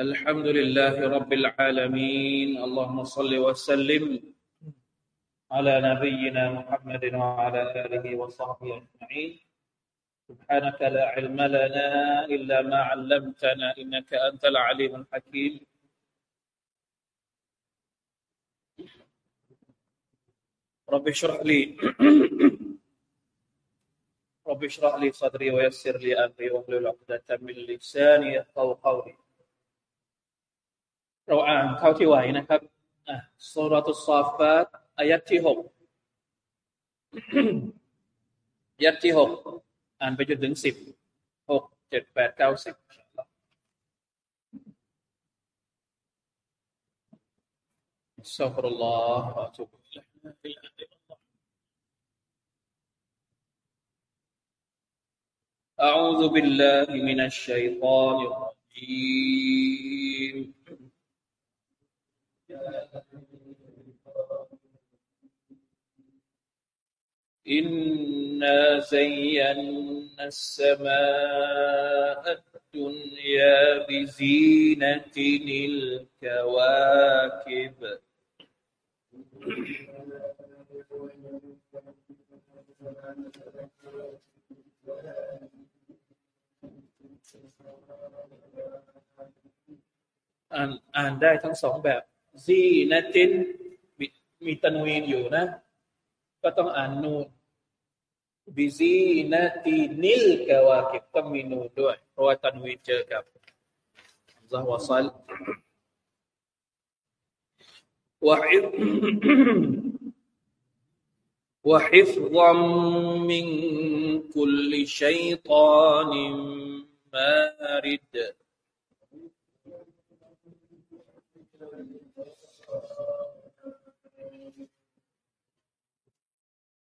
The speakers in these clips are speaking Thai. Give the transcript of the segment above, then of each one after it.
الحمد لله رب العالمين. اللهم صل وسلم على نبينا محمد وعلى آله وصحبه أجمعين. سبحانك لا علم لنا إلا ما علمتنا إنك أنت العليم الحكيم. رب اشرح لي رب اشرح لي صدري ويسر لي أمري واحلل عقدة من لساني يفقهوا قولي. เราอ่านเท่าที่ไหวนะครับอ่ะสุรตุซอฟาตอายัดที่หกอายัดที่หกอ่านไปจนถึงสิบหกเจ็ดแปดเก้าสิบ استغفر الله واتوب اليه أعوذ بالله من الشيطان الرجيم إنا زينا السماء الدنيا بزينة الكواكبอ่านอ่านได้ทั้งสองแบบ ซีนะจินมีตันวีนอยู่นะ ก็ต้องอ่านนูนบิซีนะตีนิลกาวากิบต้องมีนูนด้วย เพราะว่าตันวีนเจอกับซาวซัลวะฮิวะฮิฟซัมมินคุลชัยตานิมมาริด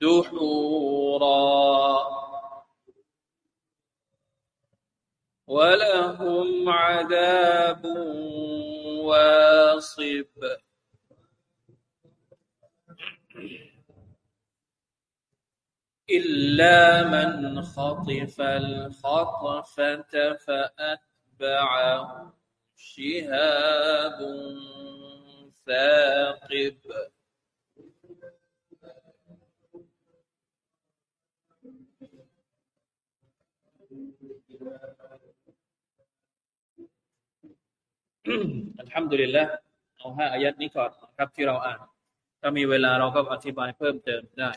دحورا. ولهم عذاب واصب. إلا من خطف الخطفة فأتبعه شهاب ثاقب. الحمد لله เอาห้าอายัดนี้ก่อนนะครับที่เราอ่าน ถ้ามีเวลาเราก็อธิบายเพิ่มเติมได้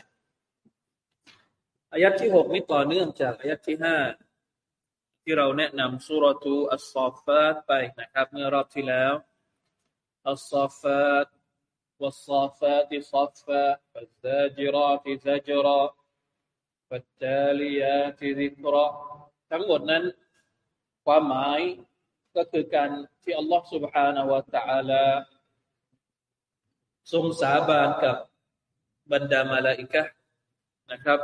อายัดที่หกนี้ต่อเนื่องจากอายัดที่ห้าที่เราแนะนำสุรทูอัสซอฟาตไปนะครับ เมื่อรอบที่แล้วอัสซอฟาต والصافات صفا فالزاجرات زجرا فالتاليات ذكرا ทั้งหมดนั้น ความหมายก็คือการที่อัลลอฮฺ سبحانه และ تعالى ทรงสาบานกับบรรดามาลาอิกะนะครับ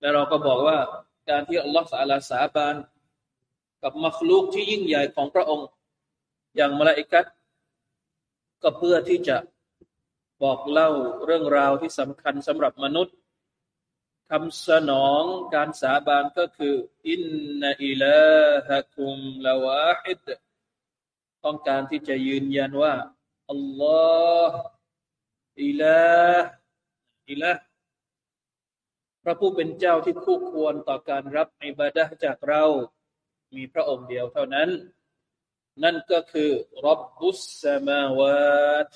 แล้วเราก็บอกว่า การที่อัลลอฮฺสาลาสาบานกับมัคลูกที่ยิ่งใหญ่ของพระองค์ อย่างมาลาอิกัตก็เพื่อที่จะบอกเล่าเรื่องราวที่สำคัญสำหรับมนุษย์ คำสนองการสาบานก็คืออินนาอิลาฮะคุมลาวาฮิดต้องการที่จะยืนยันว่าอัลลอฮ์อิลาอิลาพระผู้เป็นเจ้าที่คู่ควรต่อการรับอิบาดะจากเรา มีพระองค์เดียวเท่านั้น นั่นก็คือรับบุสสมาวาต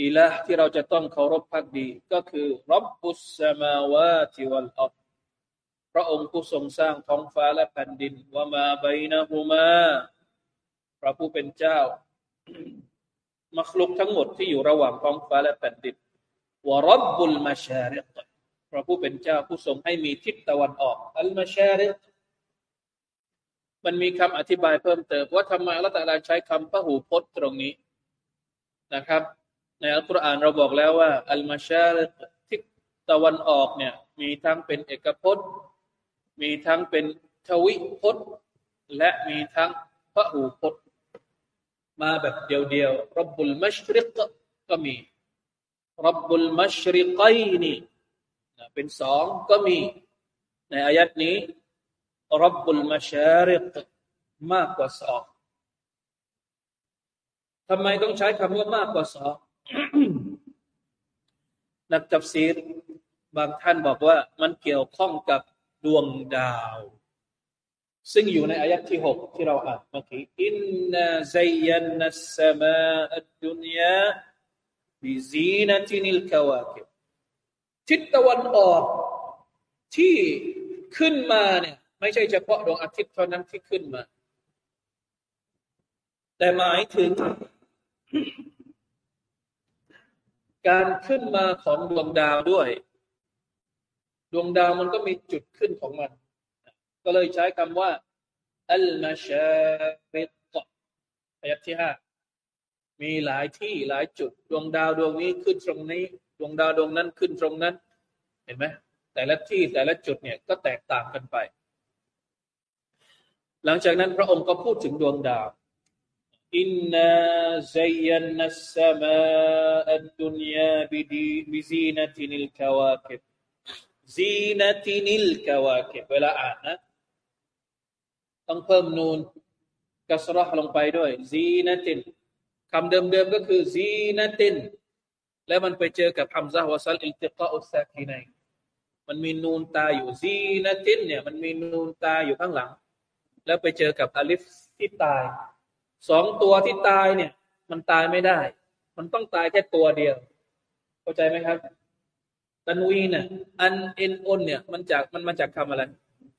อิละที่เราจะต้องเคารพพักดี ก็คือรับบุสสมาวาติวัลอัพระองค์ผู้ทรงสร้างท้องฟ้าและแผ่นดินว่ามาไบนะฮูมาพระผู้เป็นเจ้ามัคลุกทั้งหมดที่อยู่ระหว่างท้องฟ้าและแผ่นดินวะรับบุลมาชาริกพระผู้เป็นเจ้าผู้ทรงให้มีทิศตะวันออกอัลมาชาริกมันมีคำอธิบายเพิ่มเติมว่าทำไมอัลลอฮฺตาลาใช้คำพหูพจน์ตรงนี้นะครับ ในอัลกุรอานเราบอกแล้วว่า อัลมาชาทิศตะวันออกเนี่ย มีทั้งเป็นเอกพจน์ มีทั้งเป็นทวิพจน์ และมีทั้งพระหูพจน์ มาแบบเดียวๆรับบุลมัชริกก็มีรับบุลมัชริกัยนี่เป็นสองก็มี ในอายัดนี้รับบุลมาชาริกมากกว่าสองทำไมต้องใช้คำว่ามากกว่าสอง นักจับซีรบางท่านบอกว่ามันเกี่ยวข้องกับดวงดาว ซึ่งอยู่ในอายัดที่หกที่เราอ่านเมื่อกี้อินนาซยันนัสสมาอัดดุนยาบิซีนตินิลกาวาคิบทิศตะวันออกที่ขึ้นมาเนี่ยไม่ใช่เฉพาะดวงอาทิตย์เท่านั้นที่ขึ้นมา แต่หมายถึง การขึ้นมาของดวงดาวด้วย ดวงดาวมันก็มีจุดขึ้นของมัน ก็เลยใช้คำว่าอัลมาชาริกอายัที่ห้ามีหลายที่หลายจุด ดวงดาวดวงนี้ขึ้นตรงนี้ ดวงดาวดวงนั้นขึ้นตรงนั้น เห็นไหมแต่ละที่แต่ละจุดเนี่ยก็แตกต่างกันไป หลังจากนั้นพระองค์ก็พูดถึงดวงดาว อินนาซยันนัสสมาอัดดุนยาบิดีบิซีนตินิลกาวาคิบซีนตินิลกาวาคิบเวลาอ่านนะต้องเพิ่มนูนกัสรห์ลงไปด้วยซีนตินคำเดิมๆก็คือซีนตินแล้วมันไปเจอกับฮัมซะฮ์วะซัลอิลติกาอุสซากีนัยมันมีนูนตาอยู่ซีนตินเนี่ยมันมีนูนตาอยู่ข้างหลัง แล้วไปเจอกับอลิฟที่ตาย สองตัวที่ตายเนี่ย มันตายไม่ได้ มันต้องตายแค่ตัวเดียว เข้าใจไหมครับตันวีเนี่ยอันเอ็นอนเนี่ย มันจากมันมาจากคำอะไร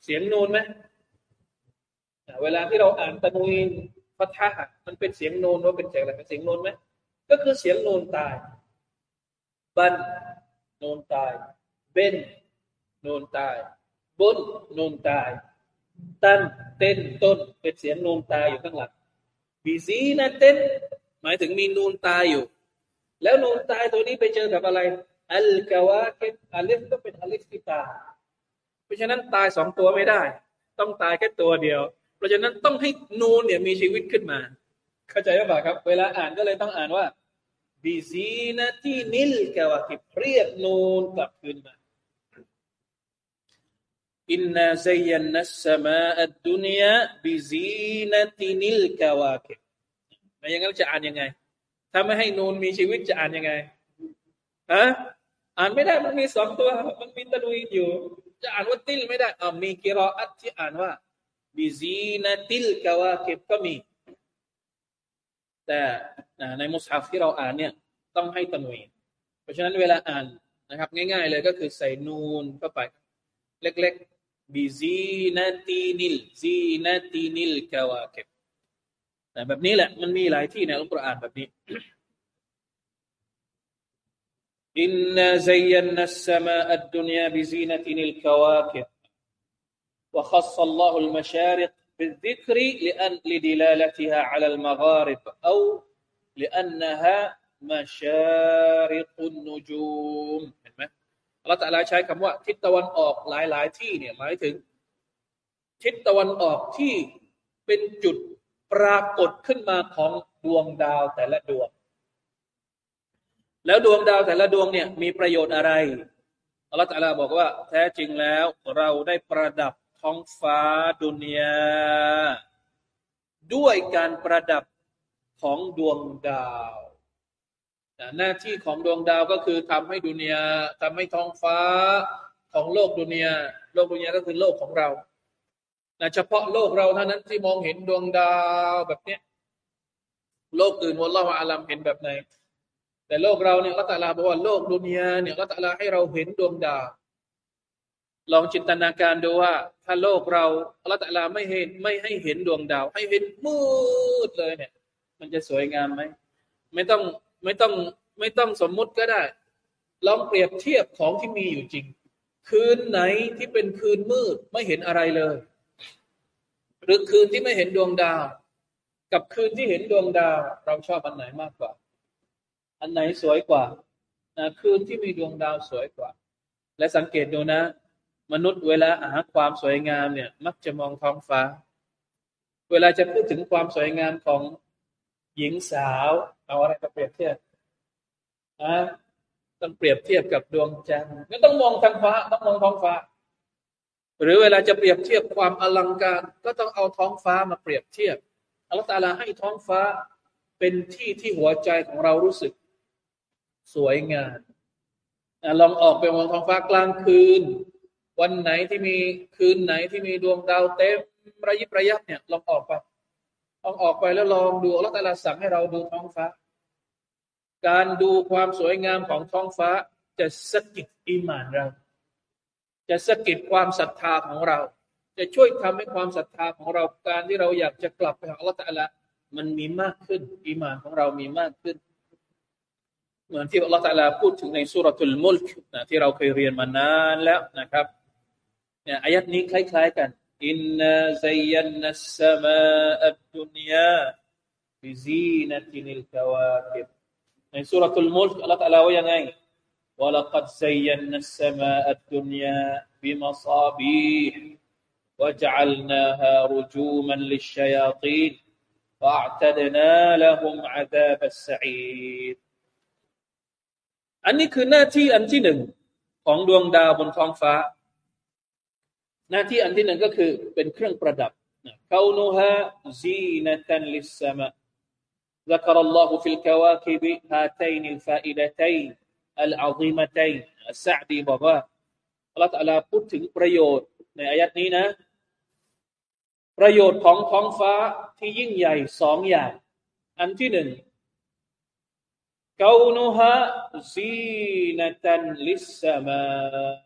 เสียงนูนไหมเวลาที่เราอ่านตันวีนพัทะมันเป็นเสียงนูนว่าเป็นเสียงอะไรเป็นเสียงนูนไหมก็คือเสียงนูนตาย บันนูนตาย เบนนูนตายบุนนูนตาย ตันเต้นต้นเป็นเสียงนูนตายอยู่ข้างหลัง บีซีนะเต้นหมายถึงมีนูนตายอยู่ แล้วนูนตายตัวนี้ไปเจอกับอะไร อัลกาวาเกตอัลิฟก็เป็นอัลิฟที่ตา เพราะฉะนั้นตายสองตัวไม่ได้ ต้องตายแค่ตัวเดียว เพราะฉะนั้นต้องให้นูนเนี่ยมีชีวิตขึ้นมา เข้าใจหรือเปล่าครับ เวลาอ่านก็เลยต้องอ่านว่าบีซีนะที่นิลกาวาเกิบเรียกนูนกลับคืนมา อินนาซยันนัสสมาอัดดุนยาบิซีนตินิลกาวาคิบไม่อย่างนั้นจะอ่านยังไง ถ้าไม่ให้นูนมีชีวิตจะอ่านยังไงฮะอ่านไม่ได้มันมีสองตัว มันมีตะลุยอยู่ จะอ่านว่าติลไม่ได้อ่ามีกิรออัตที่อ่านว่าบิซีนติลกาวาคิบก็มี แต่ในมุสฮัฟที่เราอ่านเนี่ย ต้องให้ตะลุยเพราะฉะนั้นเวลาอ่านนะครับ ง่าย ๆ เลยก็คือใส่นูนเข้าไป เล็กบิ ซีนตีนิลซีนตีนิลกาวาเก็บแต่แบบนี้แหละมันมีหลายที่ในอัลกุรอานแบบนี้อินนาซัยนนัสสมาอัดดุนยาบิซีนตินิลกาวาเก็บ وخص الله المشارق بالذكر لأن لدلالتها على المغارب أو لأنها مشارق النجوم เราแต่ละใช้คำว่า ทิศตะวันออกหลาย ๆ ที่เนี่ยหมายถึง ทิศตะวันออกที่เป็นจุดปรากฏขึ้นมาของดวงดาวแต่ละดวง แล้วดวงดาวแต่ละดวงเนี่ยมีประโยชน์อะไรอัลลอฮฺตะลาบอกว่า แท้จริงแล้วเราได้ประดับท้องฟ้าดุนยาด้วยการประดับของดวงดาว หน้าที่ของดวงดาวก็คือทำให้ดุนยาทำให้ท้องฟ้าของโลกดุนยาโลกดุนยาก็คือโลกของเรานะเฉพาะโลกเราเท่านั้นที่มองเห็นดวงดาวแบบเนี้ยโลกอื่นวัลลอฮฺอาลัมเห็นแบบไหน แต่โลกเราเนี่ยละตาลาบอกว่าโลกดุนยาเนี่ยละตาลาให้เราเห็นดวงดาว ลองจินตนาการดูว่า ถ้าโลกเราละตาลาไม่เห็นไม่ให้เห็นดวงดาว ให้เห็นมืดเลยเนี่ย มันจะสวยงามไหมไม่ต้อง ไม่ต้องไม่ต้องสมมุติก็ได้ ลองเปรียบเทียบของที่มีอยู่จริง คืนไหนที่เป็นคืนมืดไม่เห็นอะไรเลย หรือคืนที่ไม่เห็นดวงดาว กับคืนที่เห็นดวงดาว เราชอบอันไหนมากกว่า อันไหนสวยกว่านะคืนที่มีดวงดาวสวยกว่า และสังเกตดูนะ มนุษย์เวลาหาความสวยงามเนี่ย มักจะมองท้องฟ้า เวลาจะพูดถึงความสวยงามของหญิงสาว เอาอะไรมาเปรียบเทียบอะต้องเปรียบเทียบกับดวงจันทร์ก็ต้องมองทางฟ้า ต้องมองท้องฟ้า หรือเวลาจะเปรียบเทียบความอลังการ ก็ต้องเอาท้องฟ้ามาเปรียบเทียบอัลลอฮฺตาลาให้ท้องฟ้าเป็นที่ที่หัวใจของเรารู้สึก สวยงามลองออกไปมองท้องฟ้ากลางคืน วันไหนที่มีคืนไหนที่มีดวงดาวเต็มระยิบระยับเนี่ยลองออกไป ลองออกไปแล้วลองดูอัลลอฮฺตาลาสั่งให้เราดูท้องฟ้า การดูความสวยงามของท้องฟ้า จะสะกิดอิมานเรา จะสะกิดความศรัทธาของเรา จะช่วยทำให้ความศรัทธาของเราการที่เราอยากจะกลับไปหาอัลลอฮฺตะละมันมีมากขึ้นอิมานของเรามีมากขึ้น เหมือนที่อัลลอฮฺตะลาพูดถึงในสุรทูลมุลกนะที่เราเคยเรียนมานานแล้วนะครับเนี่ยอายัดนี้คล้าย ๆ กัน อินนาซัยยันนัสสมาอัดดุนยาบิซีนตินิลกวาคิบในสุรทูลมุลกอัลลอฮฺตะลาว่ายังไง ولقد زينا السماء الدنيا بمصابيح وجعلناها رجوما للشياطين واعتدنا لهم عذاب السعير อันนี้คือหน้าที่อันที่หนึ่งของดวงดาวบนท้องฟ้า หน้าที่อันที่หนึ่งก็คือเป็นเครื่องประดับเขานูฮะซีนตันลิสสมา ذكر الله في الكواكب هاتين الفائدتين العظيمتين السعدي บอกว่าอัลลอฮฺตะลาพูดถึงประโยชน์ในอายัดนี้นะ ประโยชน์ของท้องฟ้าที่ยิ่งใหญ่สองอย่าง อันที่หนึ่ง كونها زينة للسماء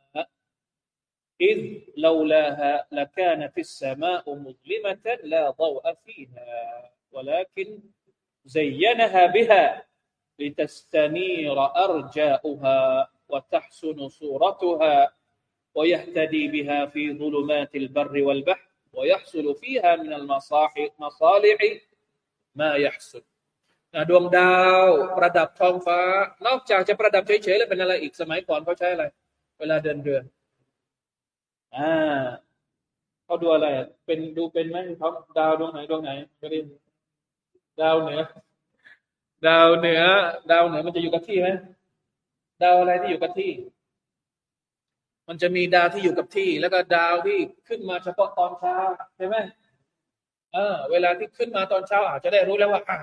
إذ لولاها لكانت السماء مظلمة لا ضوء فيها ولكن زينها بها لتستنير أرجاؤها وتحسن صورتها ويهتدي بها في ظلمات البر والبحر ويحصل فيها من المصالح ما يحصل ดวงดาวประดับท้องฟ้า นอกจากจะประดับเฉยๆแล้วเป็นอะไรอีกสมัยก่อนเขาใช้อะไร เวลาเดินเรือ อ่าเขาดูอะไร เป็นดูเป็นไหมเขาดาวดวงไหนดวงไหนก็ได้ดาวเหนือ ดาวเหนือ ดาวเหนือมันจะอยู่กับที่ไหมดาวอะไรที่อยู่กับที่ มันจะมีดาวที่อยู่กับที่ แล้วก็ดาวที่ขึ้นมาเฉพาะตอนเช้าใช่ไหมเออ เวลาที่ขึ้นมาตอนเช้า อาจจะได้รู้แล้วว่าอ่ะ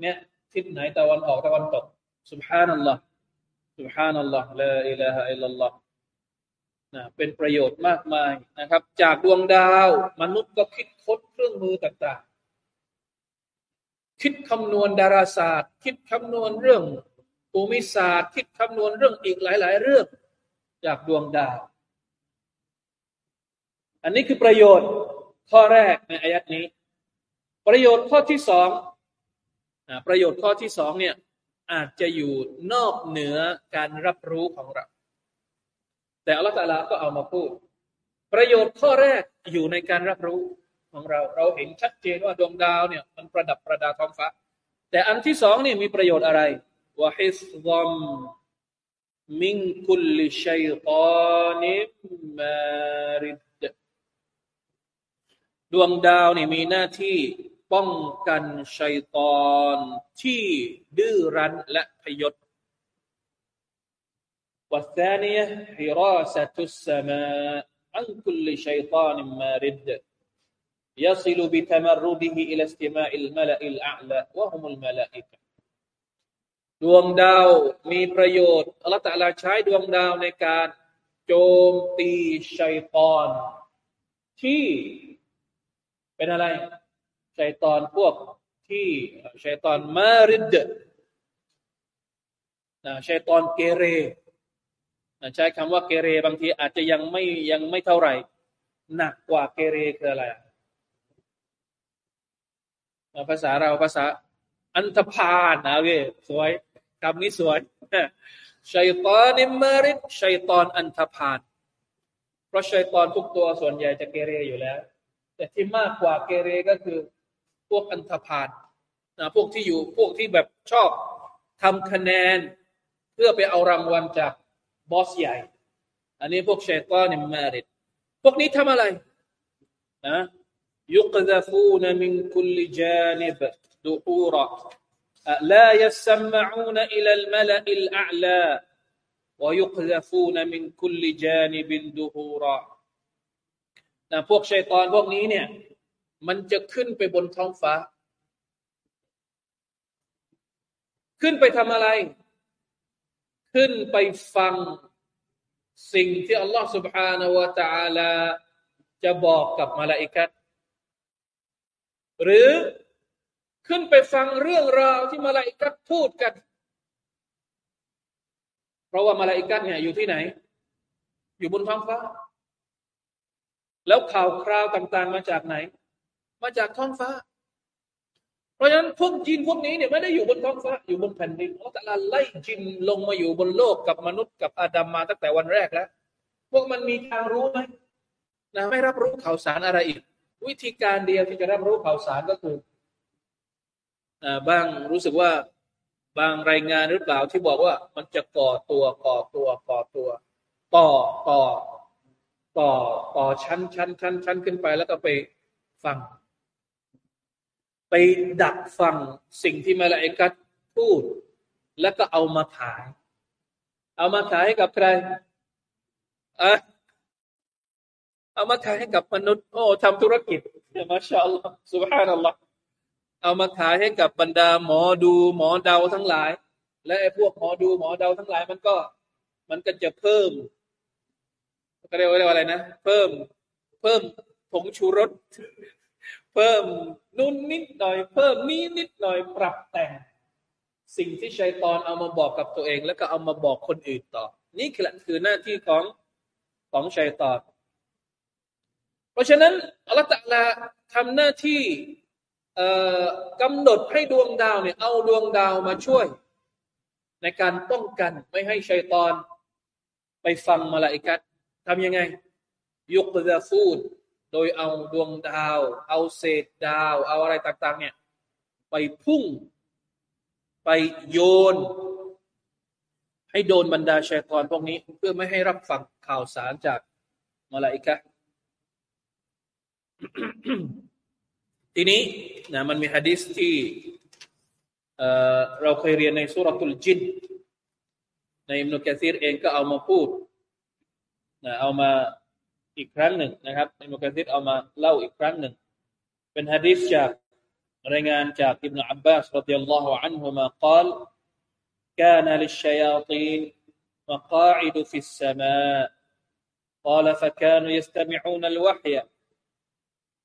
เนี่ยทิศไหนตะวันออกตะวันตก سبحان อัลลอฮ์ سبحان อัลลอฮ์ นะเป็นประโยชน์มากมายนะครับ จากดวงดาวมนุษย์ก็คิดค้นเครื่องมือต่างๆ คิดคำนวณดาราศาสตร์ คิดคำนวณเรื่องภูมิศาสตร์ คิดคำนวณเรื่องอีกหลาย ๆ เรื่อง จากดวงดาว อันนี้คือประโยชน์ข้อแรกในอายัดนี้ ประโยชน์ข้อที่สองประโยชน์ข้อที่สองเนี่ยอาจจะอยู่นอกเหนือการรับรู้ของเรา แต่อัลลอฮฺตาลาก็เอามาพูด ประโยชน์ข้อแรกอยู่ในการรับรู้ของเรา เราเห็นชัดเจนว่าดวงดาวเนี่ยมันประดับประดาท้องฟ้า แต่อันที่สองนี่มีประโยชน์อะไรวะฮิสซัมมิงคุลชัยตานิมาริดดวงดาวนี่มีหน้าที่ป้องกันชัยตอนที่ดื้อรั้นและพยศ والثانية حراسة السماء عن كل شيطان مارد يصل بتمرده إلى استماع الملأ الأعلى وهم الملائكة ดวงดาวมีประโยชน์อัลลอฮฺตะลาใช้ดวงดาวในการโจมตีชัยตอน ที่เป็นอะไรชัยตอนพวกที่ชัยตอนมาริดนะชัยตอนเกเรนะ ใช้คำว่าเกเรบางทีอาจจะยังไม่ยังไม่เท่าไหร่ หนักกว่าเกเรคืออะไรภาษาเราภาษาอันธพาลนะเว้ยสวยคำนี้สวยชัยตอนนิมาริดชัยตอนอันธพาลเพราะชัยตอนทุกตัวส่วนใหญ่จะเกเรอยู่แล้ว แต่ที่มากกว่าเกเรก็คือ พวกอันธพาลนะพวกที่อยู่พวกที่แบบชอบทำคะแนน เพื่อไปเอารางวัลจาก บอสใหญ่ อันนี้พวกเชตตอนมาริดพวกนี้ทำอะไรนะยุกซาฟูนมินคุลจานิบดูฮูระ لا يسمعون إلى الملأ الأعلى ويقذفون من كل جانب دهورا นะพวกชัยตอนพวกนี้เนี่ย มันจะขึ้นไปบนท้องฟ้า ขึ้นไปทำอะไร ขึ้นไปฟังสิ่งที่อัลลอฮฺ سبحانه และ تعالى จะบอกกับมาลาอิกัดหรือขึ้นไปฟังเรื่องราวที่มาลาอิกัดพูดกัน เพราะว่ามาลาอิกัดเนี่ยอยู่ที่ไหน อยู่บนท้องฟ้า แล้วข่าวคราวต่างๆ มาจากไหน มาจากท้องฟ้า เพ ราะฉะนั้นพวกจินพวกนี้เนี่ยไม่ได้อยู่บนท้องฟ้าอยู่บนแผ่นดินอัลลอฮฺไล่จินลงมาอยู่บนโลกกับมนุษย์กับอาดัมมาตั้งแต่วันแรกแล้ว พวกมันมีทางรู้ไหมนะไม่รับรู้ข่าวสารอะไรอีก วิธีการเดียวที่จะรับรู้ข่าวสารก็คืออ่าบางรู้สึกว่าบางรายงานหรือเปล่าที่บอกว่ามันจะก่อตัวก่อตัวก่อตัว ต่อต่อต่อต่อชั้นชั้นชั้นชั้นขึ้นไปแล้วก็ไปฟัง ไปดักฟังสิ่งที่มาลาอิกัดพูด แล้วก็เอามาขาย เอามาขายให้กับใครอะเอามาขายให้กับมนุษย์ โอ้ทำธุรกิจมาชาอัลลอฮ์สุบฮานัลลอฮ์เอามาขายให้กับบรรดาหมอดูหมอเดาทั้งหลาย และไอ้พวกหมอดูหมอเดาทั้งหลาย มันก็ มันก็จะเพิ่มก็เรียกว่าอะไรนะ เพิ่ม เพิ่มผงชูรส เพิ่มนุ่นนิดหน่อย เพิ่มนี้นิดหน่อยปรับแต่ง สิ่งที่ชัยตอนเอามาบอกกับตัวเอง แล้วก็เอามาบอกคนอื่นต่อ นี่คือคือหน้าที่ของของชัยตอน เพราะฉะนั้นอัลลอฮฺตะลาทำหน้าที่กำหนดให้ดวงดาวเนี่ยเอาดวงดาวมาช่วย ในการป้องกันไม่ให้ชัยตอน ไปฟังมาลาอิกัดทำยังไง ยุกซาฟูด โดยเอาดวงดาว เอาเศษดาว เอาอะไรต่างๆ เนี่ย ไปพุ่ง ไปโยน ให้โดนบรรดาชัยตอนพวกนี้ เพื่อไม่ให้รับฟังข่าวสารจากมาลาอิกะทีนี้นะมันมีฮะดิษที่เเราเคยเรียนในสุรทูลจินในอิมนุกะซีรเองก็เอามาพูดนะเอามา อีกครั้งหนึ่งนะครับอิมนุกะซีรเอามาเล่าอีกครั้งหนึ่งเป็นฮะดิษจากรายงานจากอิบนาอับบาสรดิยัลลอฮุอันฮุมา قال كان للشياطين مقاعد في السماء قال فكانوا يستمعون الوحي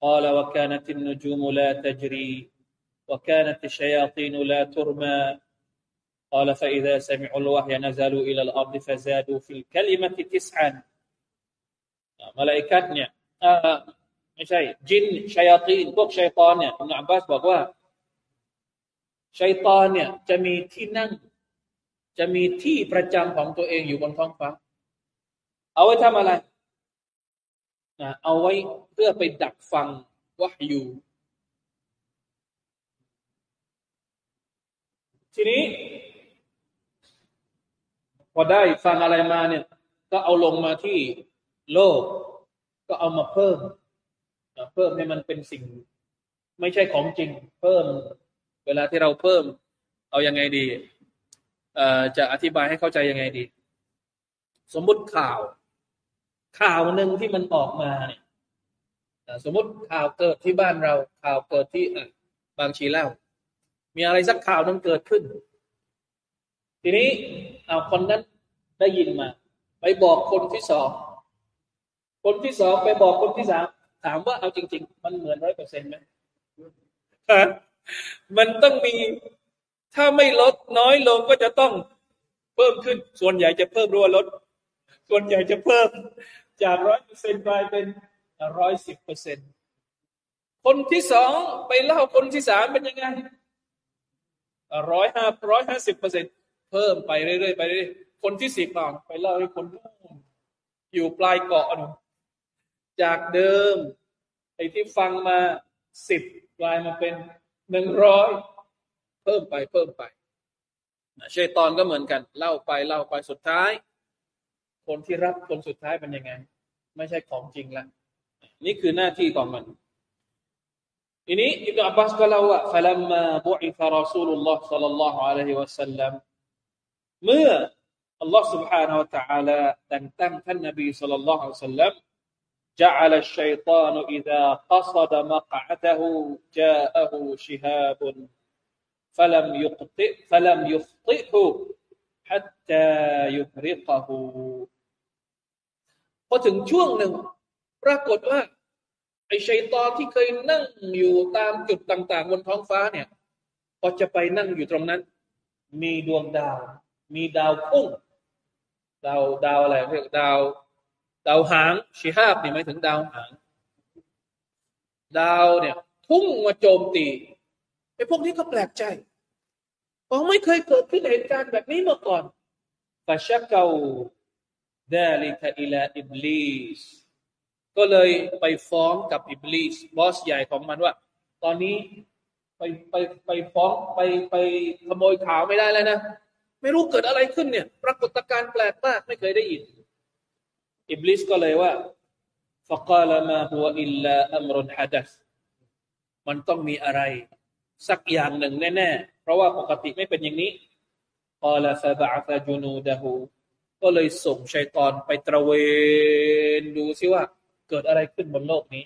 قال وكانت النجوم لا تجري وكانت الشياطين لا ترمى قال فإذا سمعوا الوحي نزلوا إلى الأرض فزادوا في الكلمة تسعا มาลายกัดเนี่ยไม่ใช่ จินชัยตีนพวกชัยตอนเนี่ยอับบาสบอกว่าชัยตอนเนี่ยจะมีที่นั่ง จะมีที่ประจำของตัวเองอยู่บนท้องฟ้า เอาไว้ทำอะไรนะเอาไว้เพื่อไปดักฟังวะอยู่ ทีนี้ พอได้ฟังอะไรมาเนี่ย ก็เอาลงมาที่ โลกก็เอามาเพิ่มเพิ่มให้มันเป็นสิ่ง ไม่ใช่ของจริง เพิ่ม เวลาที่เราเพิ่ม เอาอยัางไงดีจะอธิบายให้เข้าใจยังไงดี สมมุติข่าว ข่าวหนึ่งที่มันออกมาเนี่ยสมมติข่าวเกิดที่บ้านเรา ข่าวเกิดที่บางชีเล่ามีอะไรสักข่าวนั้นเกิดขึ้น ทีนี้เอาคนนั้นได้ยินมา ไปบอกคนที่สอง คนที่สองไปบอกคนที่สามถามว่าเอาจริง ๆ มันเหมือนร้อยเปอร์เซ็นต์ไหมมันต้องมีถ้าไม่ลดน้อยลงก็จะต้องเพิ่มขึ้น ส่วนใหญ่จะเพิ่มรัวลด ส่วนใหญ่จะเพิ่มจากร้อยเปอร์เซ็นต์กลายเป็นร้อยสิบเปอร์เซ็นต์คนที่สองไปเล่าคนที่สามเป็นยังไงร้อยห้าร้อยห้าสิบเปอร์เซ็นต์เพิ่มไปเรื่อยๆไปเรื่อยๆคนที่สิบไปเล่าให้คนอยู่ปลายเกาะน จากเดิม ไอ้ที่ฟังมาสิบกลายมาเป็นหนึ่งร้อยเพิ่มไปเพิ่มไปชัยตอนก็เหมือนกัน เล่าไปเล่าไปสุดท้าย คนที่รับคนสุดท้ายเป็นยังไง ไม่ใช่ของจริงละนี่คือหน้าที่ของมันทีนี้อิบนาอับบาสก็เล่าว่า فلما بعث رسول الله صلى الله عليه وسلم เมื่ออัลลอฮ์ سبحانه และ تعالى แต่งตั้งท่านนบี صلى الله عليه وسلم جعل الشيطان إذا قصد مقعده جاءه شهاب فلم يخطئ فلم يخطئه حتى يفرقه พอถึงช่วงหนึ่งปรากฏว่าไอ้ชัยตอนที่เคยนั่งอยู่ตามจุดต่าง ๆ บนท้องฟ้าเนี่ยพอจะไปนั่งอยู่ตรงนั้น มีดวงดาว มีดาวพุ่งดาวดาวอะไรเรียกดาว ดาวหางชิฮาบนี่หมายถึงดาวหาง ดาวเนี่ย พุ่งมาโจมตีไอ้พวกนี้ก็แปลกใจเพราะไม่เคยเกิดขึ้นเหตุการณ์แบบนี้มาก่อนفشكوا ذلك إلى إبليس ก็เลยไปฟ้องกับอิบลีส boss ใหญ่ของมันว่า ตอนนี้ไปไปไปฟ้องไปไปขโมยข่าวไม่ได้แล้วนะ ไม่รู้เกิดอะไรขึ้นเนี่ย ปรากฏการณ์แปลกมากไม่เคยได้ยิน อิบลิสก็เลยว่า فقال ما هو إلا أمر حدث มันต้องมีอะไร สักอย่างหนึ่งแน่ๆ เพราะว่าปกติไม่เป็นอย่างนี้ قال فبعث جنوده ก็เลยส่งชัยตอนไปตระเวนดูซิว่าเกิดอะไรขึ้นบนโลกนี้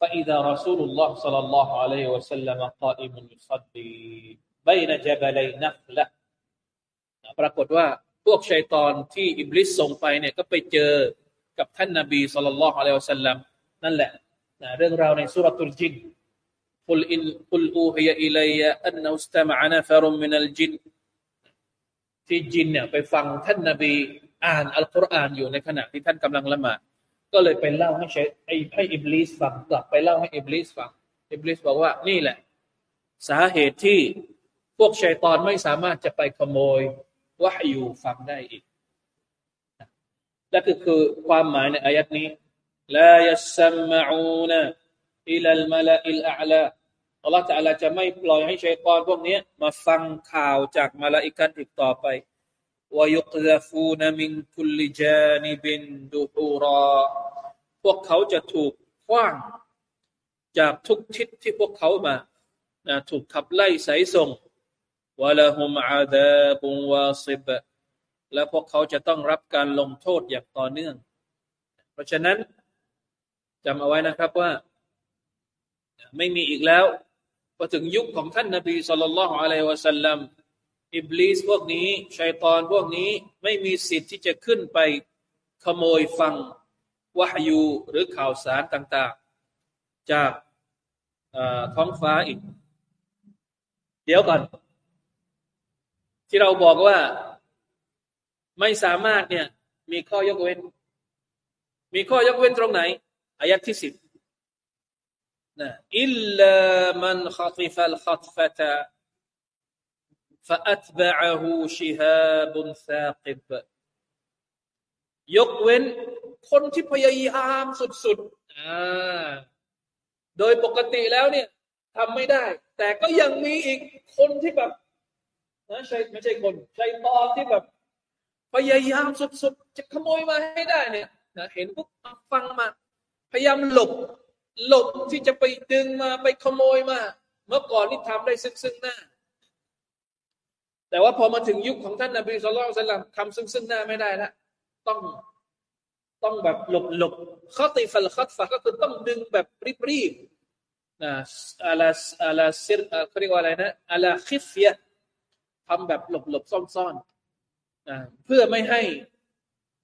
فإذا رسول الله صلى الله عليه وسلم قائم يصلي بين جبلي نخلة ปรากฏว่า พวกชัยตอนที่อิบลิสส่งไปเนี่ยก็ไปเจอกับท่านนาบีสุลต่านละฮ์อะลัยฮุสัลลัมนั่นแหละนะเรื่องราวในสุรตุลจินกุลอินกุลอูฮียอิลัยอันนุสตามะนะฟารุมมินัลจินที่จินเนี่ยไปฟังท่านนาบีอ่านอัลกุรอานอยู่ในขณะที่ท่านกำลังละหมาดก็เลยไปเล่าให้เชไอ้ให้อิบลิสฟังกลับไปเล่าให้อิบลิสฟังอิบลิสบอกว่านี่แหละ สาเหตุที่พวกชัยตอนไม่สามารถจะไปขโมย วะฮยูฟังได้อีกและก็คือความหมายในอายัดนี้ลายัสมาอูนอิลัลมาลาอิลอาลาอัลลอฮฺจะอะไรจะไม่ปล่อยให้ชัยกรพวกนี้มาฟังข่าวจากมาลาอิกันอีกต่อไปวายุกซาฟูนมิงคุลิจานิบินดูฮูรอพวกเขาจะถูกคว้าง จากทุกทิศที่พวกเขามานะถูกขับไล่สายส่ง วะละฮุมอาดาบุวาซิบและพวกเขาจะต้องรับการลงโทษอย่างต่อเนื่อง เพราะฉะนั้นจำเอาไว้นะครับว่า ไม่มีอีกแล้วพอถึงยุคของท่านนบีสุลต่านละอะลัยวะสัลลัมอิบลิสพวกนี้ชัยตอนพวกนี้ไม่มีสิทธิ์ที่จะขึ้นไปขโมยฟังวะฮยูหรือข่าวสารต่าง ๆ จากท้องฟ้าอีก เดี๋ยวก่อน ที่เราบอกว่าไม่สามารถเนี่ย มีข้อยกเว้น มีข้อยกเว้นตรงไหนอายัดที่สิบนะอิลลามันขัติฟัลขัตฟะตะ فأتبعه شهاب ثاقب ยกเว้นคนที่พยายามสุดๆโดยปกติแล้วเนี่ยทำไม่ได้ แต่ก็ยังมีอีกคนที่แบบ นะใช่ไม่ใช่คนใช่ตอนที่แบบพยายามสุดๆจะขโมยมาให้ได้เนี่ยนะเห็นปุ๊บฟังมา พยายามหลบ หลบที่จะไปดึงมาไปขโมยมา เมื่อก่อนนี่ทำได้ซึ่งซึ่งหน้า แต่ว่าพอมาถึงยุคของท่านนบีสุลต่านทำซึ่งซึ่งหน้าไม่ได้ละต้องต้องแบบหลบหลบข้อตีฟัลคัตฟะก็คือต้องดึงแบบรีบรีบนะอาลาอาลาซิรเขาเรียกว่าอะไรนะอาลาคิฟยะ ทำแบบหลบหลบซ่อนซ่อนนะเพื่อไม่ให้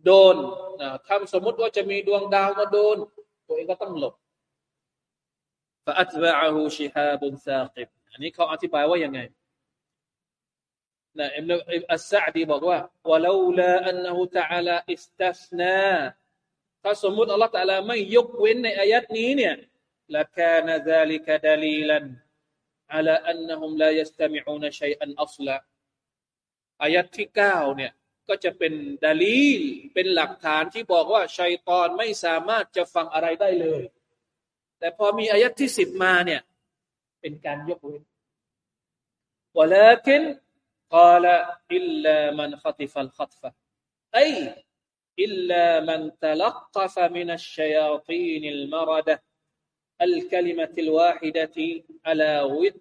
โดนนะทำสมมติว่าจะมีดวงดาวมาโดน ตัวเองก็ต้องหลบฟะอัตบะฮูชิฮาบุนซากิบอันนี้เขาอธิบายว่ายังไงนะอิบนุอัสซาดีบอกว่าวะลาลาอันนะฮูตะอาลาอิสตัสนาถ้าสมมุติอัลลอฮฺตะอาลาไม่ยกเว้นในอายัดนี้เนี่ยละกานะซาลิกะดลีลัน على أنهم لا يستمعون شيئا أصلا อายัดที่เก้าเนี่ยก็จะเป็นดลีลเป็นหลักฐานที่บอกว่าชัยตอนไม่สามารถจะฟังอะไรได้เลย แต่พอมีอายัดที่สิบมาเนี่ย เป็นการยกเว้น ولكن قال إلا من خطف الخطفة أي إلا من تلقف من الشياطين المردة الكلمة الواحدة على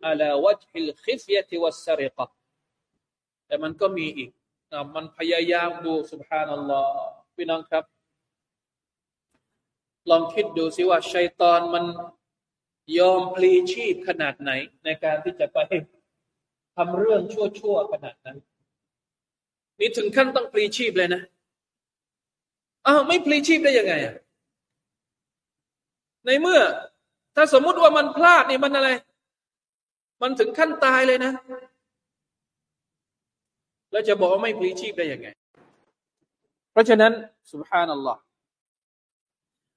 على وجه الخفية والسرقة แต่มันก็มีอีกมันพยายามดูสุบฮานัลลอฮ์พี่น้องครับ ลองคิดดูสิว่าชัยตอนมันยอมพลีชีพขนาดไหน ในการที่จะไปทำเรื่องชั่วๆขนาดนั้น นี่ถึงขั้นต้องพลีชีพเลยนะอ้าวไม่พลีชีพได้ยังไงอะในเมื่อ ถ้าสมมุติว่ามันพลาดนี่มันอะไร มันถึงขั้นตายเลยนะ แล้วจะบอกว่าไม่พลีชีพได้ยังไง เพราะฉะนั้นสุบฮานัลลอฮ์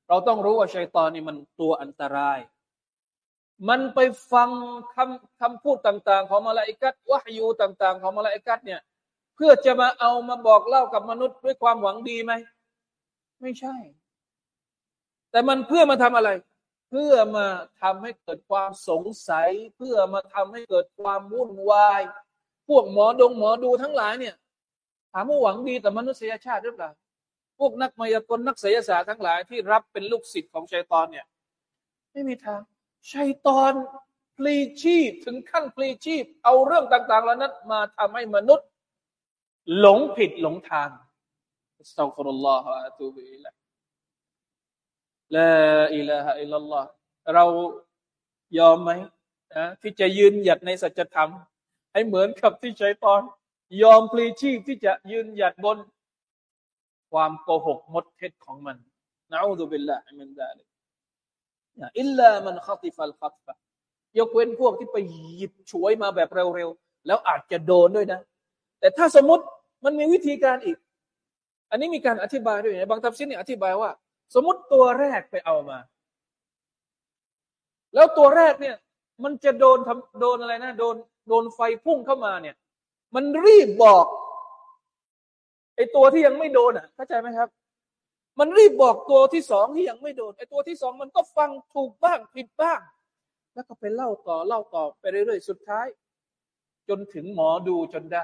เราต้องรู้ว่าชัยตอนนี่มันตัวอันตราย มันไปฟังคำคำพูดต่าง ๆ ของมาลาอิกัดวะฮยูต่าง ๆ ของมาลาอิกัดเนี่ย เพื่อจะมาเอามาบอกเล่ากับมนุษย์ด้วยความหวังดีไหม ไม่ใช่ แต่มันเพื่อมาทำอะไร เพื่อมาทำให้เกิดความสงสัย เพื่อมาทำให้เกิดความวุ่นวาย พวกหมอดงหมอดูทั้งหลายเนี่ยถามว่าหวังดีแต่มนุษยชาติหรือเปล่าพวกนักมายากลนักไสยศาสตร์ทั้งหลายที่รับเป็นลูกศิษย์ของชัยตอนเนี่ย ไม่มีทางชัยตอนพลีชีพถึงขั้นพลีชีพ เอาเรื่องต่างๆเหล่านั้นมาทำให้มนุษย์ หลงผิดหลงทางأستغفر الله وأتوب إليه لا إله إلا الله เรายอมไหมนะที่จะยืนหยัดในสัจธรรม ให้เหมือนกับที่ชัยตอน ยอมพลีชีพที่จะยืนหยัดบน ความโกหกมดเท็จของมันนะอูซุบิลลาฮิมินซาลิอิลลามันขัติฟัลขัตฟะยกเว้นพวกที่ไปหยิบฉวยมาแบบเร็วๆ แล้วอาจจะโดนด้วยนะ แต่ถ้าสมมติมันมีวิธีการอีก อันนี้มีการอธิบายด้วยนะบางทัพซินเนี่ยอธิบายว่า สมมติตัวแรกไปเอามา แล้วตัวแรกเนี่ย มันจะโดนทำโดนอะไรนะ โดน โดนไฟพุ่งเข้ามาเนี่ย มันรีบบอกไอตัวที่ยังไม่โดนอะเข้าใจไหมครับ มันรีบบอกตัวที่สองที่ยังไม่โดนไอตัวที่สองมันก็ฟังถูกบ้างผิดบ้าง แล้วก็ไปเล่าต่อเล่าต่อไปเรื่อยๆสุดท้าย จนถึงหมอดูจนได้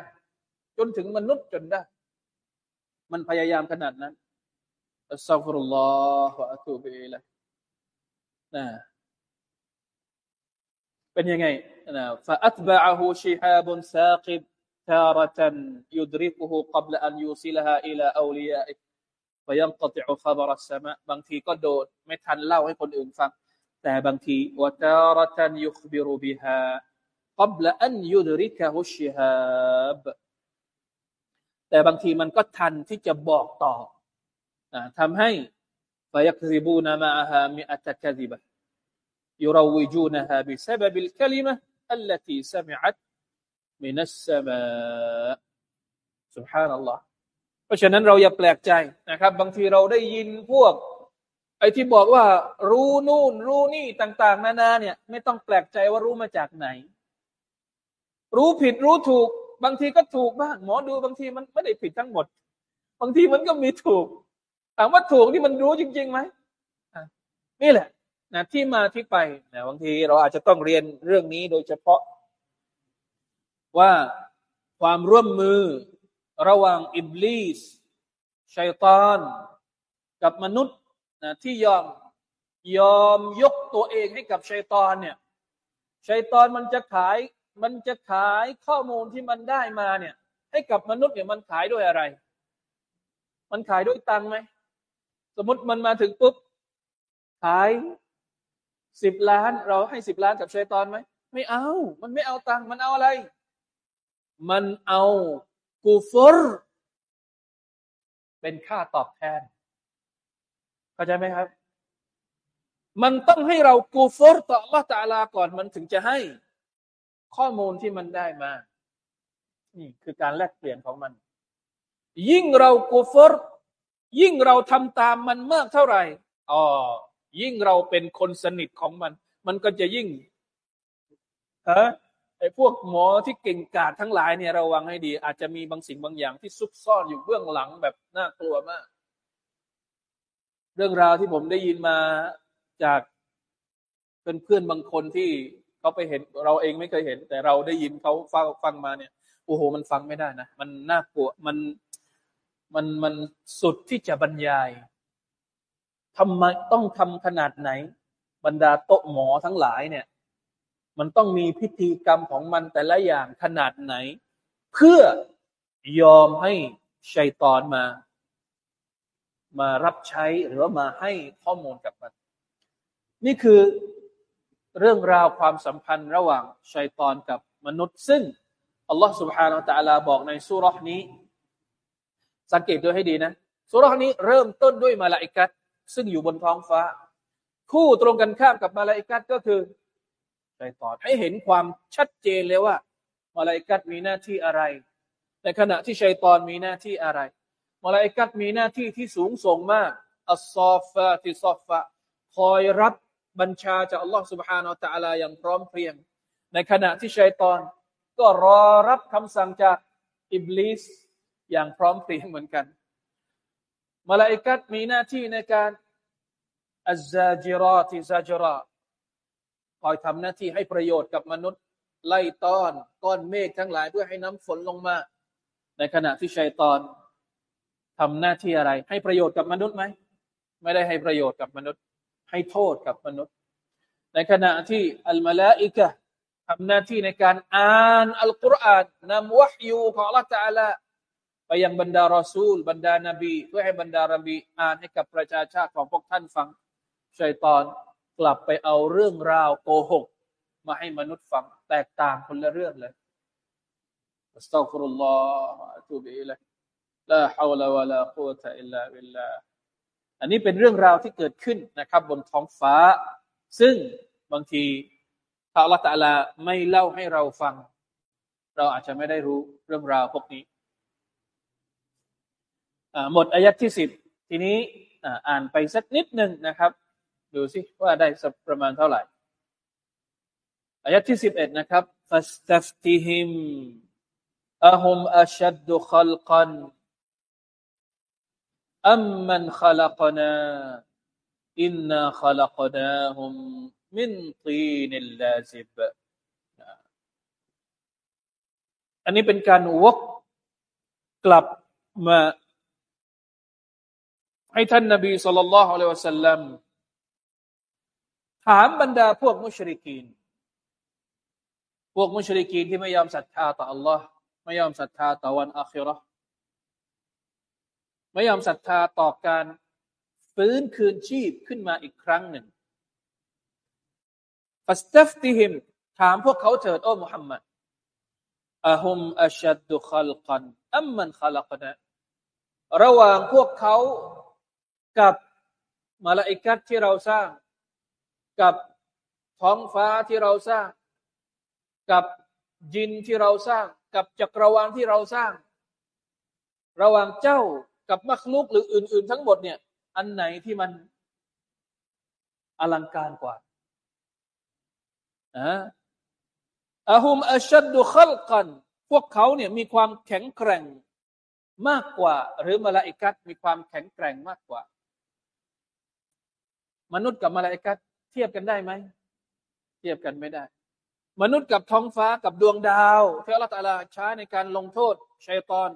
จนถึงมนุษย์จนได้ มันพยายามขนาดนั้นอัสซาฟุรุลลอฮฺอะตูบิลัยนะเป็นยังไง فأتبعه شهاب ثاقب تارة يدركه قبل أن يوصلها إلى أوليائه فينقطع خبر السماء บางทีก็โดนไม่ทันเล่าให้คนอื่นฟัง แต่บางที وتارة يخبر بها قبل أن يدركه الشهاب แต่บางทีมันก็ทันที่จะบอกต่อทำให้ فيكذبون معها مئة كذبة يروجونها بسبب الكلمة التي سمعت من السماء سبحان الله เพราะฉะนั้นเราอย่าแปลกใจนะครับ บางทีเราได้ยินพวก ไอ้ที่บอกว่า รู้นู่น รู้นี่ต่าง ๆ นานาเนี่ย ไม่ต้องแปลกใจว่ารู้มาจากไหน รู้ผิดรู้ถูก บางทีก็ถูกบ้างหมอดูบางทีมันไม่ได้ผิดทั้งหมด บางทีมันก็มีถูกถามว่าถูกที่มันรู้จริงๆไหมนี่แหละ นะที่มาที่ไปนะบางทีเราอาจจะต้องเรียนเรื่องนี้โดยเฉพาะ ว่าความร่วมมือระหว่างอิบลิสชัยตอน กับมนุษย์นะที่ยอมยอมยกตัวเองให้กับชัยตอนเนี่ยชัยตอนมันจะขายมันจะขายข้อมูลที่มันได้มาเนี่ย ให้กับมนุษย์เนี่ยมันขายด้วยอะไร มันขายด้วยตังไหม สมมติมันมาถึงปุ๊บ ขาย สิบล้าน เราให้สิบล้านกับชัยตอนไหมไม่เอา มันไม่เอาตังค์มันเอาอะไร มันเอากูฟอร์เป็นค่าตอบแทน เข้าใจไหมครับ มันต้องให้เรากูฟอร์ต่อละตาลาก่อนมันถึงจะให้ ข้อมูลที่มันได้มา นี่คือการแลกเปลี่ยนของมัน ยิ่งเรากูฟอร์ยิ่งเราทำตามมันมากเท่าไหร่อ๋อ ยิ่งเราเป็นคนสนิทของมัน มันก็จะยิ่งฮะไอ้พวกหมอที่เก่งกาจทั้งหลายเนี่ยระวังให้ดี อาจจะมีบางสิ่งบางอย่างที่ซุกซ่อนอยู่เบื้องหลังแบบน่ากลัวมาก เรื่องราวที่ผมได้ยินมาจากเพื่อนๆบางคนที่เขาไปเห็นเราเองไม่เคยเห็น แต่เราได้ยินเขาฟังฟังมาเนี่ยโอ้โหมันฟังไม่ได้นะ มันน่ากลัวมันมันมันสุดที่จะบรรยาย ทำไมต้องทำขนาดไหน บรรดาโต๊ะหมอทั้งหลายเนี่ย มันต้องมีพิธีกรรมของมันแต่ละอย่างขนาดไหน เพื่อยอมให้ชัยตอนมา มารับใช้หรือว่ามาให้ข้อมูลกับมัน นี่คือเรื่องราวความสัมพันธ์ระหว่างชัยตอนกับมนุษย์ ซึ่งอัลลอฮ์ سبحانه และ تعالى บอกในสุรษนี้ สังเกตดูให้ดีนะสุรษนี้เริ่มต้นด้วยมาลาอิกัด ซึ่งอยู่บนท้องฟ้า คู่ตรงกันข้ามกับมาลาอิกัดก็คือชัยตอนให้เห็นความชัดเจนเลยว่ามาลาอิกัดมีหน้าที่อะไรในขณะที่ชัยตอนมีหน้าที่อะไรมาลาอิกัดมีหน้าที่ที่สูงส่งมากอัลซอฟะติซอฟะคอยรับบัญชาจากอัลลอฮ์ سبحانه และ تعالى อย่างพร้อมเพรียง ในขณะที่ชัยตอน ก็รอรับคำสั่งจากอิบลิสอย่างพร้อมเพรียงเหมือนกัน มาลาอิกัดมีหน้าที่ในการอัจซาจิรอติซาจราคอยทำหน้าที่ให้ประโยชน์กับมนุษย์ ไล่ต้อนก้อนเมฆทั้งหลายเพื่อให้น้ำฝนลงมา ในขณะที่ชัยตอนทำหน้าที่อะไร ให้ประโยชน์กับมนุษย์ไหม ไม่ได้ให้ประโยชน์กับมนุษย์ ให้โทษกับมนุษย์ ในขณะที่อัลมาลาอิกะทำหน้าที่ในการอ่านอัลกุรอานนำวะฮยูของ Allah Taala ไปยังบรรดารอซูล บรรดานาบีเพื่อให้บรรดานบีอ่านให้กับประชาชาติของพวกท่านฟังชัยตอนกลับไปเอาเรื่องราวโกหก มาให้มนุษย์ฟังแตกต่างคนละเรื่องเลยأستغفر الله وأتوب إليه لا حول ولا قوة إلا بالله อันนี้เป็นเรื่องราวที่เกิดขึ้นนะครับ บนท้องฟ้า ซึ่งบางทีถ้าอัลลอฮฺตะลาไม่เล่าให้เราฟัง เราอาจจะไม่ได้รู้เรื่องราวพวกนี้ หมดอายัดที่สิบทีนี้อ่านไปสักนิดหนึ่งนะครับ ดูสิว่าได้สักประมาณเท่าไหร่อายัดที่สิบเอ็ดนะครับ فاستفتهم أهم أشد خلقا أم من خلقنا إنا خلقناهم من طين لازب อันนี้เป็นการวกกลับมา ให้ท่านนบีสุลต่านละฮ์อัลลอฮฺสัลลัมถามบรรดาพวกมุชริกีน พวกมุชริกีนที่ไม่ยอมศรัทธาต่อ Allah ไม่ยอมศรัทธาต่อวันอาคิรอไม่ยอมศรัทธาต่อการฟื้นคืนชีพขึ้นมาอีกครั้งหนึ่งฟัสตัฟติฮิมถามพวกเขาเถิดโอ้มุฮัมมัดอะฮุมอัชัดดุขัลกันอัมมันขลักนะระหว่างพวกเขา กับมาลาอิกัดที่เราสร้าง กับท้องฟ้าที่เราสร้าง กับยินที่เราสร้าง กับจักรวาลที่เราสร้าง ระหว่างเจ้ากับมักลุกหรืออื่น ๆ ทั้งหมดเนี่ย อันไหนที่มันอลังการกว่าอะอะฮุมอัชัดดุขลกัน พวกเขาเนี่ยมีความแข็งแกร่งมากกว่า หรือมาลาอิกัดมีความแข็งแกร่งมากกว่า มนุษย์กับมาลาอิกัดเทียบกันได้ไหม เทียบกันไม่ได้ มนุษย์กับท้องฟ้ากับดวงดาวที่อัลลอฮฺตาลาใช้ในการลงโทษชัยตอน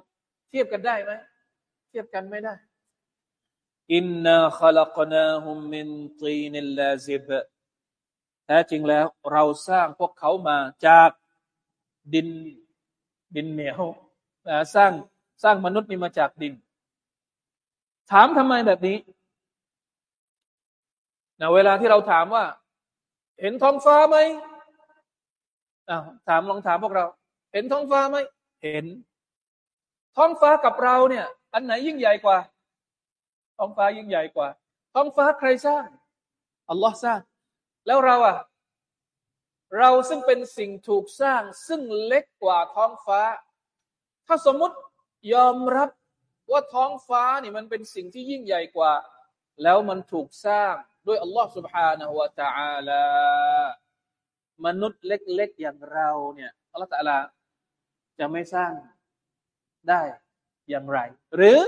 เทียบกันได้ไหม เทียบกันไม่ได้อินนาขลักนาฮุมมินตีนิลลาซิบแท้จริงแล้ว เราสร้างพวกเขามาจากดินดินเหนียวสร้างสร้างมนุษย์นี่มาจากดิน ถามทำไมแบบนี้ นะเวลาที่เราถามว่า เห็นท้องฟ้าไหมถามลองถามพวกเรา เห็นท้องฟ้าไหมเห็น ท้องฟ้ากับเราเนี่ย อันไหนยิ่งใหญ่กว่า ท้องฟ้ายิ่งใหญ่กว่า ท้องฟ้าใครสร้างอัลลอฮ์สร้าง แล้วเราอะ เราซึ่งเป็นสิ่งถูกสร้าง ซึ่งเล็กกว่าท้องฟ้า ถ้าสมมุติยอมรับว่าท้องฟ้านี่มันเป็นสิ่งที่ยิ่งใหญ่กว่า แล้วมันถูกสร้าง ด้วยอัลลอฮ์ سبحانه และ تعالى มนุษย์เล็กๆอย่างเราเนี่ยอัลลอฮ์ตะลาจะไม่สร้างได้อย่างไร หรือ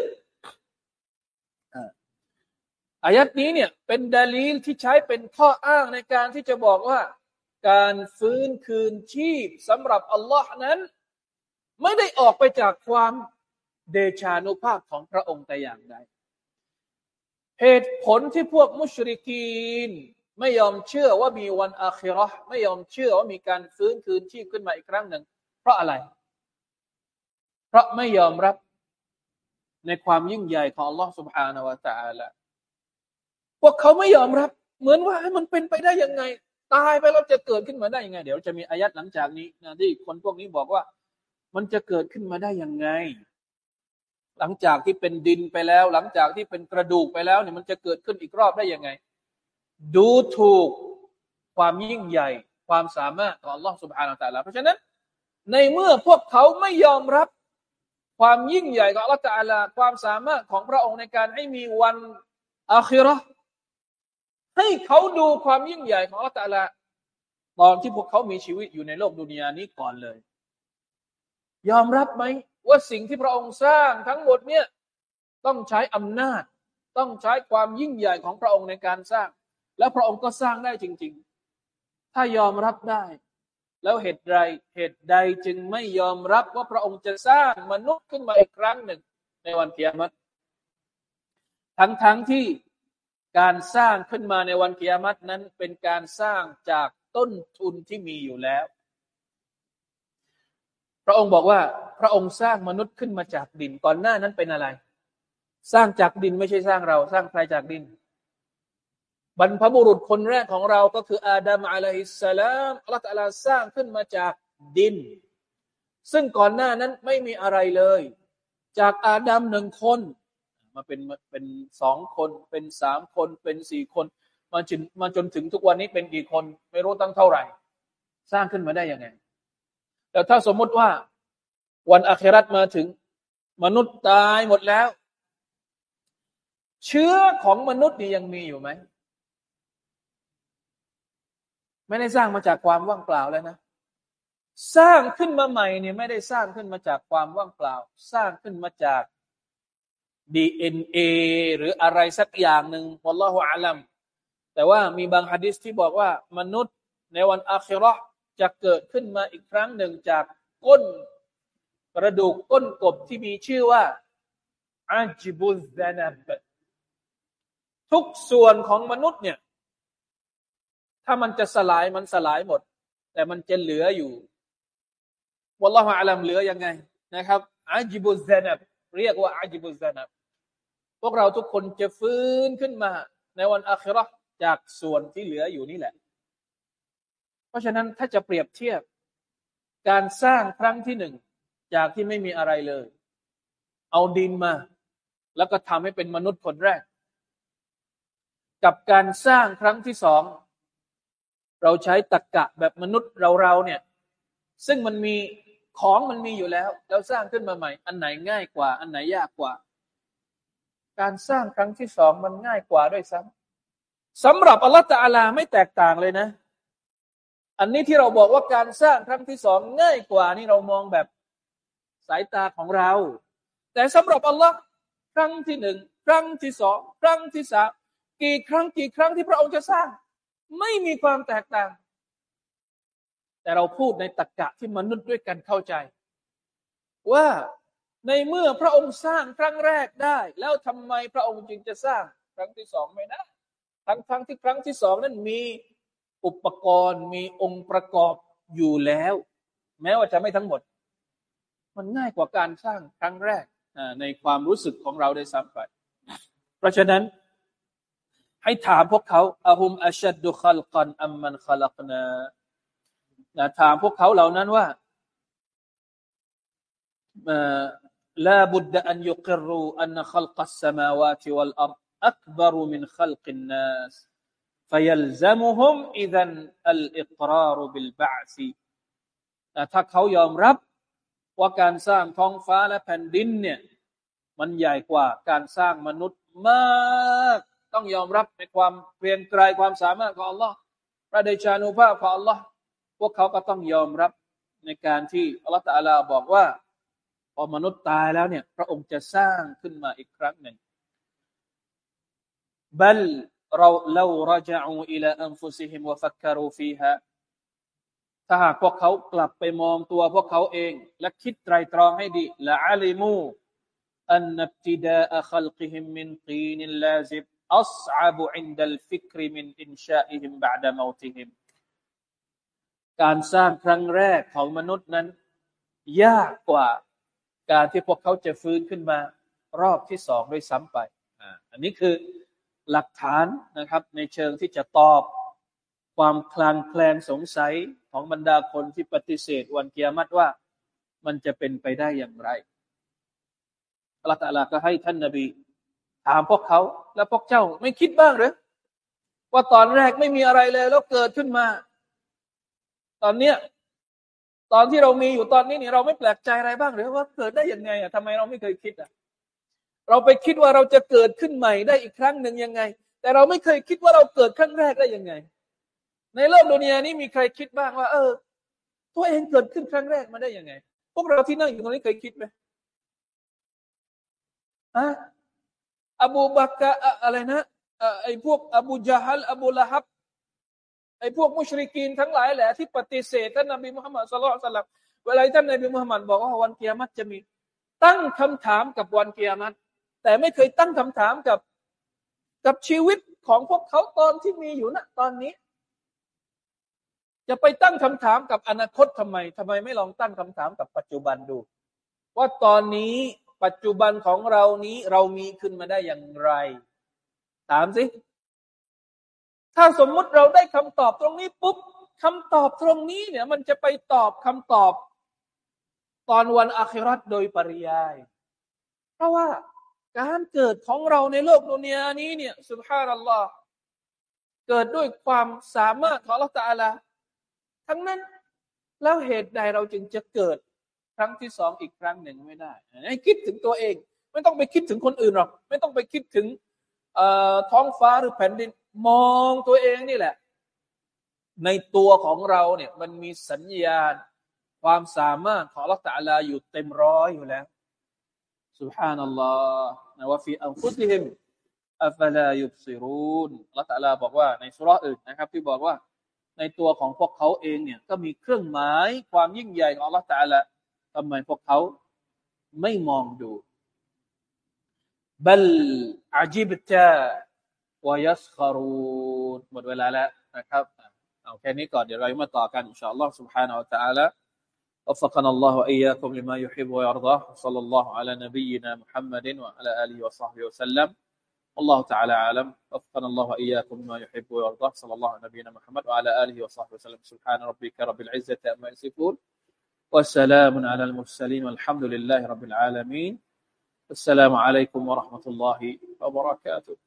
อายัดนี้เนี่ยเป็นดาลีลที่ใช้เป็นข้ออ้างในการที่จะบอกว่า การฟื้นคืนชีพสำหรับอัลลอฮ์นั้น ไม่ได้ออกไปจากความเดชานุภาพของพระองค์แต่อย่างใด เหตุผลที่พวกมุชริกีน ไม่ยอมเชื่อว่ามีวันอาคิรอไม่ยอมเชื่อว่ามีการฟื้นคืนชีพขึ้นมาอีกครั้งหนึ่ง เพราะอะไร เพราะไม่ยอมรับในความยิ่งใหญ่ของ Allah سبحانه และ تعالى พวกเขาไม่ยอมรับ เหมือนว่ามันเป็นไปได้ยังไง ตายไปแล้วจะเกิดขึ้นมาได้ยังไง เดี๋ยวจะมีอายัดหลังจากนี้นะที่คนพวกนี้บอกว่า มันจะเกิดขึ้นมาได้ยังไง หลังจากที่เป็นดินไปแล้ว หลังจากที่เป็นกระดูกไปแล้วเนี่ยมันจะเกิดขึ้นอีกรอบได้ยังไง ดูถูกความยิ่งใหญ่ ความสามารถของ Allah سبحانه และ تعالى เพราะฉะนั้น ในเมื่อพวกเขาไม่ยอมรับความยิ่งใหญ่ของอัลลอฮฺตาลาความสามารถของพระองค์ในการให้มีวันอาคิรอให้เขาดูความยิ่งใหญ่ของอัลลอฮฺตาลาตอนที่พวกเขามีชีวิตอยู่ในโลกดุนยานี้ก่อนเลย ยอมรับไหม ว่าสิ่งที่พระองค์สร้างทั้งหมดเนี่ยต้องใช้อำนาจ ต้องใช้ความยิ่งใหญ่ของพระองค์ในการสร้าง แล้วพระองค์ก็สร้างได้จริง ๆ ถ้ายอมรับได้ แล้วเหตุใดเหตุใดจึงไม่ยอมรับว่าพระองค์จะสร้างมนุษย์ขึ้นมาอีกครั้งหนึ่ง ในวันเกียรติทั้งทั้งที่การสร้างขึ้นมาในวันเกียรตินั้นเป็นการสร้างจากต้นทุนที่มีอยู่แล้ว พระองค์บอกว่า ระองค์สร้างมนุษย์ขึ้นมาจากดิน ก่อนหน้านั้นเป็นอะไร สร้างจากดินไม่ใช่สร้างเรา สร้างใครจากดิน บรรพบุรุษคนแรกของเราก็คืออาดัมอะลัยฮิสสลามอัลลอฮฺสร้างขึ้นมาจากดิน ซึ่งก่อนหน้านั้นไม่มีอะไรเลย จากอาดัมหนึ่งคน มาเป็นเป็นสองคน เป็นสามคน เป็นสี่คน มาจนมาจนถึงทุกวันนี้เป็นกี่คน ไม่รู้ตั้งเท่าไหร่ สร้างขึ้นมาได้ยังไงแต่ถ้าสมมติว่า วันอาคราตมาถึง มนุษย์ตายหมดแล้ว เชื้อของมนุษย์นี่ยังมีอยู่ไหม ไม่ได้สร้างมาจากความว่างเปล่าแล้วนะ สร้างขึ้นมาใหม่เนี่ยไม่ได้สร้างขึ้นมาจากความว่างเปล่า สร้างขึ้นมาจาก DNA หรืออะไรสักอย่างหนึ่งวัลลอฮุอาลัมแต่ว่ามีบางฮะดิษที่บอกว่ามนุษย์ในวันอาคิรอจะเกิดขึ้นมาอีกครั้งหนึ่งจากก้น กระดูกก้นกบที่มีชื่อว่าอัจิบุซานับทุกส่วนของมนุษย์เนี่ย ถ้ามันจะสลายมันสลายหมด แต่มันจะเหลืออยู่วัลลอฮฺอาลัมเหลือยังไงนะครับอาจิบุซานับเรียกว่าอาจิบุซานับพวกเราทุกคนจะฟื้นขึ้นมา ในวันอัคราจากส่วนที่เหลืออยู่นี่แหละ เพราะฉะนั้นถ้าจะเปรียบเทียบ การสร้างครั้งที่หนึ่ง จากที่ไม่มีอะไรเลย เอาดินมา แล้วก็ทำให้เป็นมนุษย์คนแรก กับการสร้างครั้งที่สอง เราใช้ตะกกะแบบมนุษย์เราเราเนี่ย ซึ่งมันมีของมันมีอยู่แล้ว แล้วสร้างขึ้นมาใหม่ อันไหนง่ายกว่า อันไหนยากกว่า การสร้างครั้งที่สองมันง่ายกว่าด้วยซ้ำสำหรับอัลลอฮฺตะอาลาไม่แตกต่างเลยนะอันนี้ที่เราบอกว่าการสร้างครั้งที่สองง่ายกว่านี่เรามองแบบ สายตาของเรา แต่สำหรับอัลลอฮ์ครั้งที่หนึ่งครั้งที่สองครั้งที่สามกี่ครั้งกี่ครั้งที่พระองค์จะสร้าง ไม่มีความแตกต่าง แต่เราพูดในตรกกะที่มนุษย์ด้วยกันเข้าใจ ว่าในเมื่อพระองค์สร้างครั้งแรกได้ แล้วทำไมพระองค์จึงจะสร้าง ครั้งที่สองไม่ได้ทั้งทั้งที่ครั้งที่สองนั้นมีอุปกรณ์มีองค์ประกอบอยู่แล้ว แม้ว่าจะไม่ทั้งหมด มันง่ายกว่าการสร้างครั้งแรกในความรู้สึกของเราได้ซ้ำไป เพราะฉะนั้นให้ถามพวกเขาอาหุมอัชดุขัลกันอัมมันขลักนานะถามพวกเขาเหล่านั้นว่า لا بد أن يقروا أن خلق السماوات والأرض أكبر من خلق الناس فيلزمهم إذا الإقرار بالبعث ถ้าเขายอมรับ ว่าการสร้างท้องฟ้าและแผ่นดินเนี่ย มันใหญ่กว่าการสร้างมนุษย์มาก ต้องยอมรับในความเพียงไกลความสามารถของ Allah ฮ์พระเดชานุภาพของ Allah พวกเขาก็ต้องยอมรับในการที่อัลลอฮฺตาลาบอกว่า พอมนุษย์ตายแล้วเนี่ย พระองค์จะสร้างขึ้นมาอีกครั้งหนึ่งบัลเราเรารจาอูอิลาอันฟุซิฮิมวะฟักคารูฟีฮา ถ้าหากพวกเขากลับไปมองตัวพวกเขาเอง และคิดไตรตรองให้ดีละอัลิมูأن ابتداء خلقهم من طين لازب أصعب عند الفكر من إنشائهم بعد موتهم การสร้างครั้งแรกของมนุษย์นั้น ยากกว่าการที่พวกเขาจะฟื้นขึ้นมา รอบที่สองด้วยซ้ำไปอันนี้คือหลักฐานนะครับในเชิงที่จะตอบความคลางแคลงสงสัย ของบรรดาคนที่ปฏิเสธวันกิยามะฮ์ว่า มันจะเป็นไปได้อย่างไรอัลลอฮฺตาลาก็ให้ท่านนบี ถามพวกเขา แล้วพวกเจ้าไม่คิดบ้างหรือว่าตอนแรกไม่มีอะไรเลย แล้วเกิดขึ้นมา ตอนเนี้ยตอนที่เรามีอยู่ตอนนี้นี่เราไม่แปลกใจอะไรบ้างหรือว่าเกิดได้ยังไงอะทำไมเราไม่เคยคิดอะเราไปคิดว่าเราจะเกิดขึ้นใหม่ได้อีกครั้งหนึ่งยังไง แต่เราไม่เคยคิดว่าเราเกิดครั้งแรกได้ยังไง ในโลกดุนยานี้มีใครคิดบ้างว่า เออ ตัวเองเกิดขึ้นครั้งแรกมาได้ยังไง พวกเราที่นั่งอยู่ตรงนี้เคยคิดไหมอะอบูบักกะอะไรนะไอ้พวกอบูจาฮัลอบูละฮับไอ้พวกมุชริกีนทั้งหลายแหละที่ปฏิเสธท่านนบีมุฮัมมัดสุลลัลสลับเวลาท่านนบีมุฮัมมัดบอกว่าวันเกียรติจะมี ตั้งคำถามกับวันเกียรติแต่ไม่เคยตั้งคำถามกับกับชีวิตของพวกเขาตอนที่มีอยู่ณตอนนี้ จะไปตั้งคำถามกับอนาคตทำไมทำไมไม่ลองตั้งคำถามกับปัจจุบันดู ว่าตอนนี้ปัจจุบันของเรานี้เรามีขึ้นมาได้อย่างไร ถามสิ ถ้าสมมุติเราได้คำตอบตรงนี้ปุ๊บคำตอบตรงนี้เนี่ย มันจะไปตอบคำตอบ ตอนวันอาคิรัตโดยปริยาย เพราะว่าการเกิดของเราในโลกดุนยานี้เนี่ยสุบฮานัลลอฮ์เกิดด้วยความสามารถของละตาลา ทั้งนั้นแล้วเหตุใดเราจึงจะเกิดครั้งที่สองอีกครั้งหนึ่งไม่ได้ให้คิดถึงตัวเอง ไม่ต้องไปคิดถึงคนอื่นหรอก ไม่ต้องไปคิดถึงท้องฟ้าหรือแผ่นดินมองตัวเองนี่แหละ ในตัวของเราเนี่ยมันมีสัญญาณความสามารถของลักตาลอยู่เต็มร้อยอยู่แล้ว سبحان นัลลอฮ์นะว่าฟีอัลฟุติฮิมอัฟลายุบซิรุนลักตาลาบอกว่าในสุรอื่นนะครับ ที่บอกว่า ในตัวของพวกเขาเองเนี่ย ก็มีเครื่องหมายความยิ่งใหญ่ของละตัลลาทำไมพวกเขาไม่มองดูบัลอาจิบตาวายัสคารูนหมดเวลาแล้วนะครับเอาแค่นี้ก่อนเดี๋ยวเรามาต่อกันอินชาอัลลอฮ์ سبحانه และ تعالى وفقنا الله وإياكم لما يحب ويرضاه صلى الله على نبينا محمد وعلى آله وصحبه وسلم والله تعالى أعلم. وفقنا الله وإياكم لما يحب ويرضاه صلى الله على نبينا محمد وعلى آله وصحبه وسلم. سبحان ربك رب العزة أما يصفون. وسلام على المرسلين. والحمد لله رب العالمين. السلام عليكم ورحمة الله وبركاته.